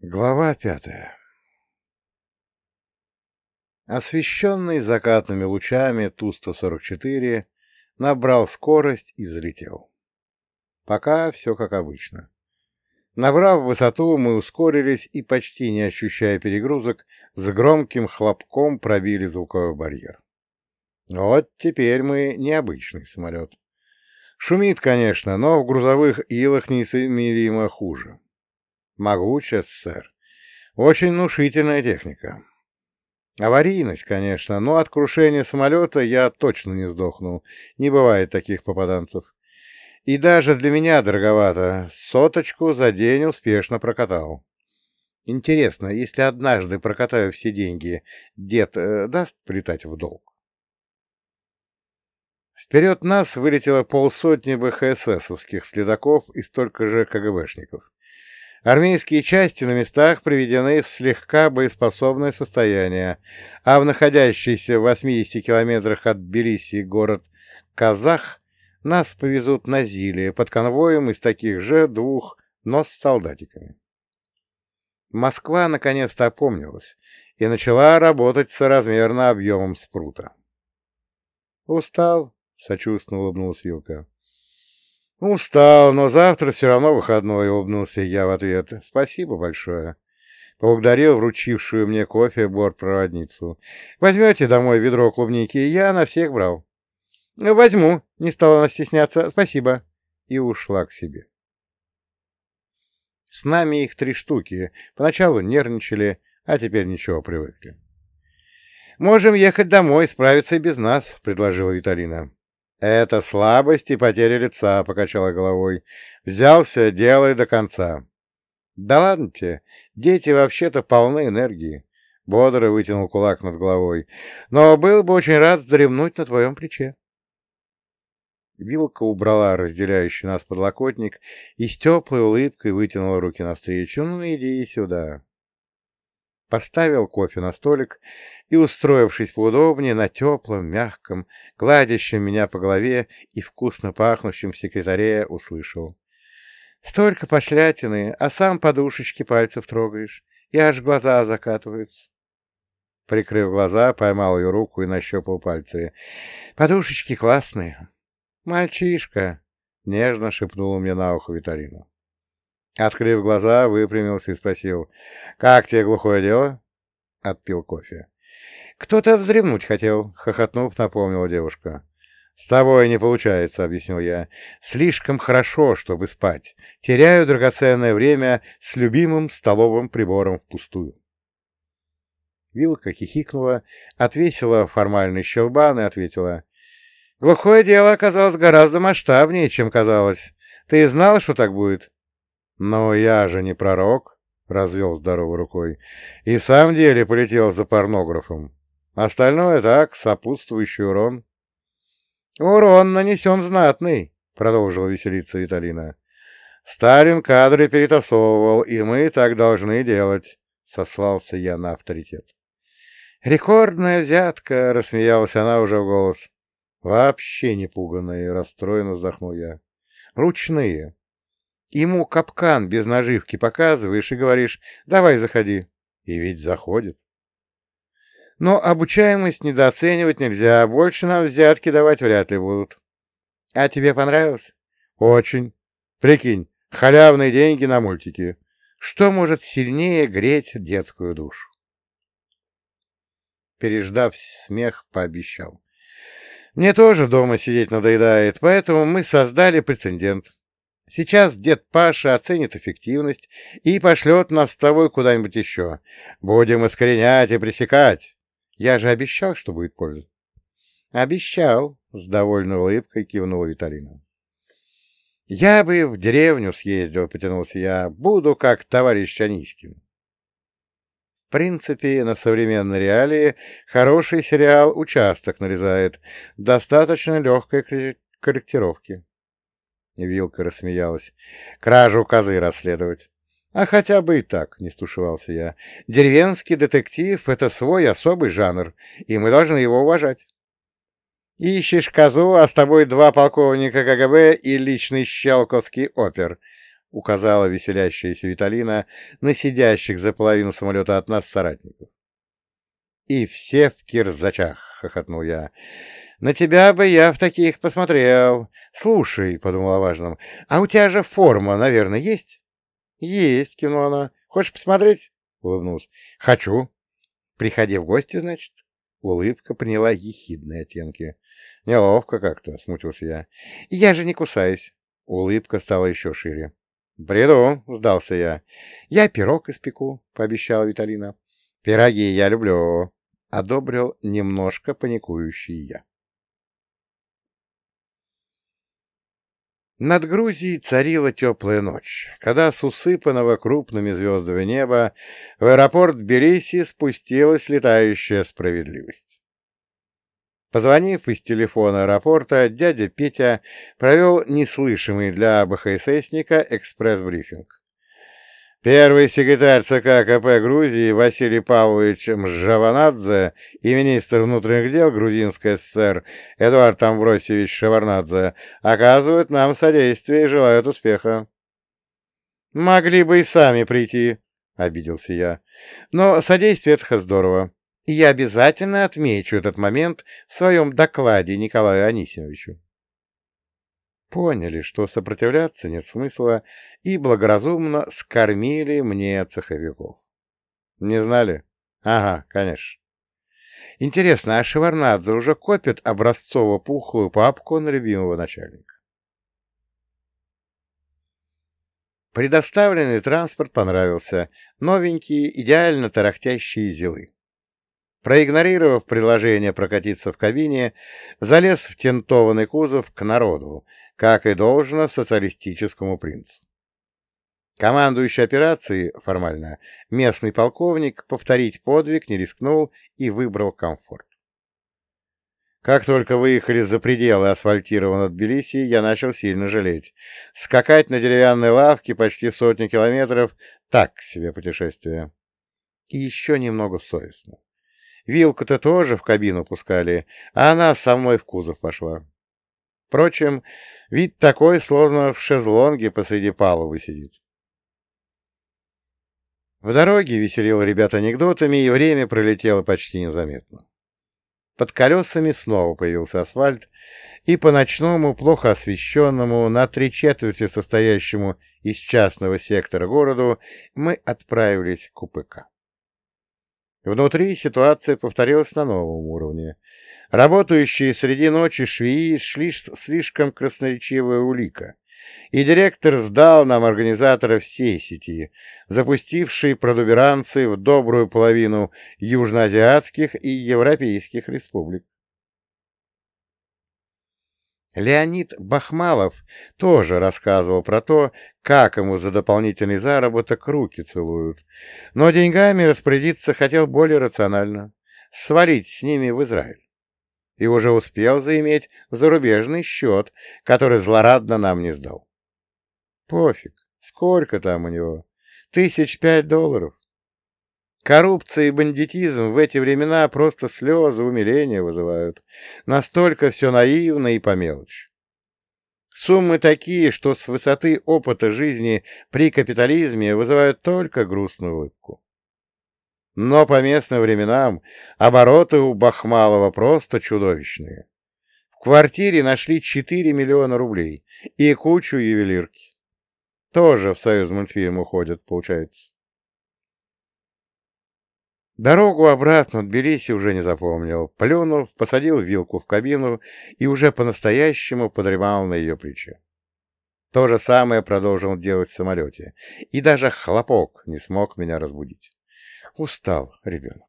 Глава пятая Освещенный закатными лучами Ту-144 набрал скорость и взлетел. Пока все как обычно. Набрав высоту, мы ускорились и, почти не ощущая перегрузок, с громким хлопком пробили звуковой барьер. Вот теперь мы необычный самолет. Шумит, конечно, но в грузовых илах неизмеримо хуже. Могучая СССР. Очень внушительная техника. Аварийность, конечно, но от крушения самолета я точно не сдохну. Не бывает таких попаданцев. И даже для меня дороговато. Соточку за день успешно прокатал. Интересно, если однажды прокатаю все деньги, дед э, даст прилетать в долг? Вперед нас вылетело полсотни БХССовских следаков и столько же КГБшников. Армейские части на местах приведены в слегка боеспособное состояние, а в находящийся в 80 километрах от Тбилиси город Казах нас повезут на Зиле под конвоем из таких же двух, но с солдатиками. Москва наконец-то опомнилась и начала работать соразмерно объемом спрута. «Устал?» — сочувственно улыбнулась Вилка. «Устал, но завтра все равно выходной», — улыбнулся я в ответ. «Спасибо большое». Поблагодарил вручившую мне кофе бортпроводницу. «Возьмете домой ведро клубники? Я на всех брал». «Возьму», — не стала она стесняться. «Спасибо». И ушла к себе. С нами их три штуки. Поначалу нервничали, а теперь ничего, привыкли. «Можем ехать домой, справиться и без нас», — предложила Виталина. «Это слабость и потеря лица», — покачала головой. «Взялся, делай до конца». «Да ладно тебе, дети вообще-то полны энергии», — бодро вытянул кулак над головой. «Но был бы очень рад вздремнуть на твоем плече». Вилка убрала разделяющий нас подлокотник и с теплой улыбкой вытянула руки навстречу. «Ну, иди сюда». Поставил кофе на столик и, устроившись поудобнее на теплом, мягком, гладящем меня по голове и вкусно пахнущем секретаре, услышал. «Столько пошлятины, а сам подушечки пальцев трогаешь, и аж глаза закатываются». Прикрыв глаза, поймал ее руку и нащупал пальцы. «Подушечки классные». «Мальчишка!» — нежно шепнула мне на ухо Виталина. Открыв глаза, выпрямился и спросил. «Как тебе глухое дело?» Отпил кофе. «Кто-то взревнуть хотел», — хохотнув, напомнила девушка. «С тобой не получается», — объяснил я. «Слишком хорошо, чтобы спать. Теряю драгоценное время с любимым столовым прибором впустую». Вилка хихикнула, отвесила формальный щелбан и ответила. Глухое дело оказалось гораздо масштабнее, чем казалось. Ты знал, что так будет? Но я же не пророк, — развел здоровой рукой, — и в самом деле полетел за порнографом. Остальное так, сопутствующий урон. Урон нанесен знатный, — продолжила веселиться Виталина. Сталин кадры перетасовывал, и мы так должны делать, — сослался я на авторитет. «Рекордная взятка!» — рассмеялась она уже в голос. Вообще не пуганные, расстроенно вздохнул я. Ручные. Ему капкан без наживки показываешь и говоришь «давай, заходи». И ведь заходит. Но обучаемость недооценивать нельзя, больше нам взятки давать вряд ли будут. А тебе понравилось? Очень. Прикинь, халявные деньги на мультики. Что может сильнее греть детскую душу? Переждав смех, пообещал. Мне тоже дома сидеть надоедает, поэтому мы создали прецедент. Сейчас дед Паша оценит эффективность и пошлет нас с тобой куда-нибудь еще. Будем искоренять и пресекать. Я же обещал, что будет польза. Обещал, — с довольной улыбкой кивнула Виталина. Я бы в деревню съездил, — потянулся я. Буду как товарищ Анискин. В принципе, на современной реалии хороший сериал «Участок» нарезает. Достаточно легкой корректировки. Вилка рассмеялась. Кражу козы расследовать. А хотя бы и так, не стушевался я. Деревенский детектив — это свой особый жанр, и мы должны его уважать. Ищешь козу, а с тобой два полковника КГБ и личный щелковский опер. — указала веселящаяся Виталина на сидящих за половину самолета от нас соратников. «И все в кирзачах!» — хохотнул я. «На тебя бы я в таких посмотрел. Слушай», — подумала о важном, — «а у тебя же форма, наверное, есть?» «Есть», — кивнула она. «Хочешь посмотреть?» — улыбнулась. «Хочу». «Приходи в гости, значит?» Улыбка приняла ехидные оттенки. «Неловко как-то», — смутился я. «Я же не кусаюсь». Улыбка стала еще шире. «Приду», — сдался я. «Я пирог испеку», — пообещала Виталина. «Пироги я люблю», — одобрил немножко паникующий я. Над Грузией царила теплая ночь, когда с усыпанного крупными звездами неба в аэропорт Тбилиси спустилась летающая справедливость. Позвонив из телефона аэропорта, дядя Петя провел неслышимый для БХССника экспресс-брифинг. Первый секретарь ЦК КП Грузии Василий Павлович Мжаванадзе и министр внутренних дел Грузинской ССР Эдуард Амвросевич Шаварнадзе оказывают нам содействие и желают успеха. «Могли бы и сами прийти», — обиделся я. «Но содействие — это здорово. И я обязательно отмечу этот момент в своем докладе Николаю Анисимовичу» поняли, что сопротивляться нет смысла, и благоразумно скормили мне цеховиков. Не знали? Ага, конечно. Интересно, а Шеварнадзе уже копит образцово-пухлую папку на любимого начальника? Предоставленный транспорт понравился. Новенькие, идеально тарахтящие зилы. Проигнорировав предложение прокатиться в кабине, залез в тентованный кузов к народу, как и должно социалистическому принцу. Командующий операцией, формально, местный полковник, повторить подвиг не рискнул и выбрал комфорт. Как только выехали за пределы асфальтированного Тбилиси, я начал сильно жалеть. Скакать на деревянной лавке почти сотни километров — так себе путешествие. И еще немного совестно. Вилку-то тоже в кабину пускали, а она со мной в кузов пошла. Впрочем, вид такой, словно в шезлонге посреди палубы сидит. В дороге веселил ребят анекдотами, и время пролетело почти незаметно. Под колесами снова появился асфальт, и по ночному, плохо освещенному, на три четверти состоящему из частного сектора городу, мы отправились к УПК. Внутри ситуация повторилась на новом уровне. Работающие среди ночи швеи шли слишком красноречивая улика, и директор сдал нам организатора всей сети, запустившей продуберанцы в добрую половину южноазиатских и европейских республик. Леонид Бахмалов тоже рассказывал про то, как ему за дополнительный заработок руки целуют, но деньгами распорядиться хотел более рационально — свалить с ними в Израиль. И уже успел заиметь зарубежный счет, который злорадно нам не сдал. Пофиг, сколько там у него? Тысяч пять долларов. Коррупция и бандитизм в эти времена просто слезы умиления вызывают. Настолько все наивно и по мелочи. Суммы такие, что с высоты опыта жизни при капитализме вызывают только грустную улыбку. Но по местным временам обороты у Бахмалова просто чудовищные. В квартире нашли 4 миллиона рублей и кучу ювелирки. Тоже в союз мультфильм уходят, получается. Дорогу обратно Тбилиси уже не запомнил. Плюнув, посадил вилку в кабину и уже по-настоящему подремал на ее плече. То же самое продолжил делать в самолете. И даже хлопок не смог меня разбудить. Устал ребенок.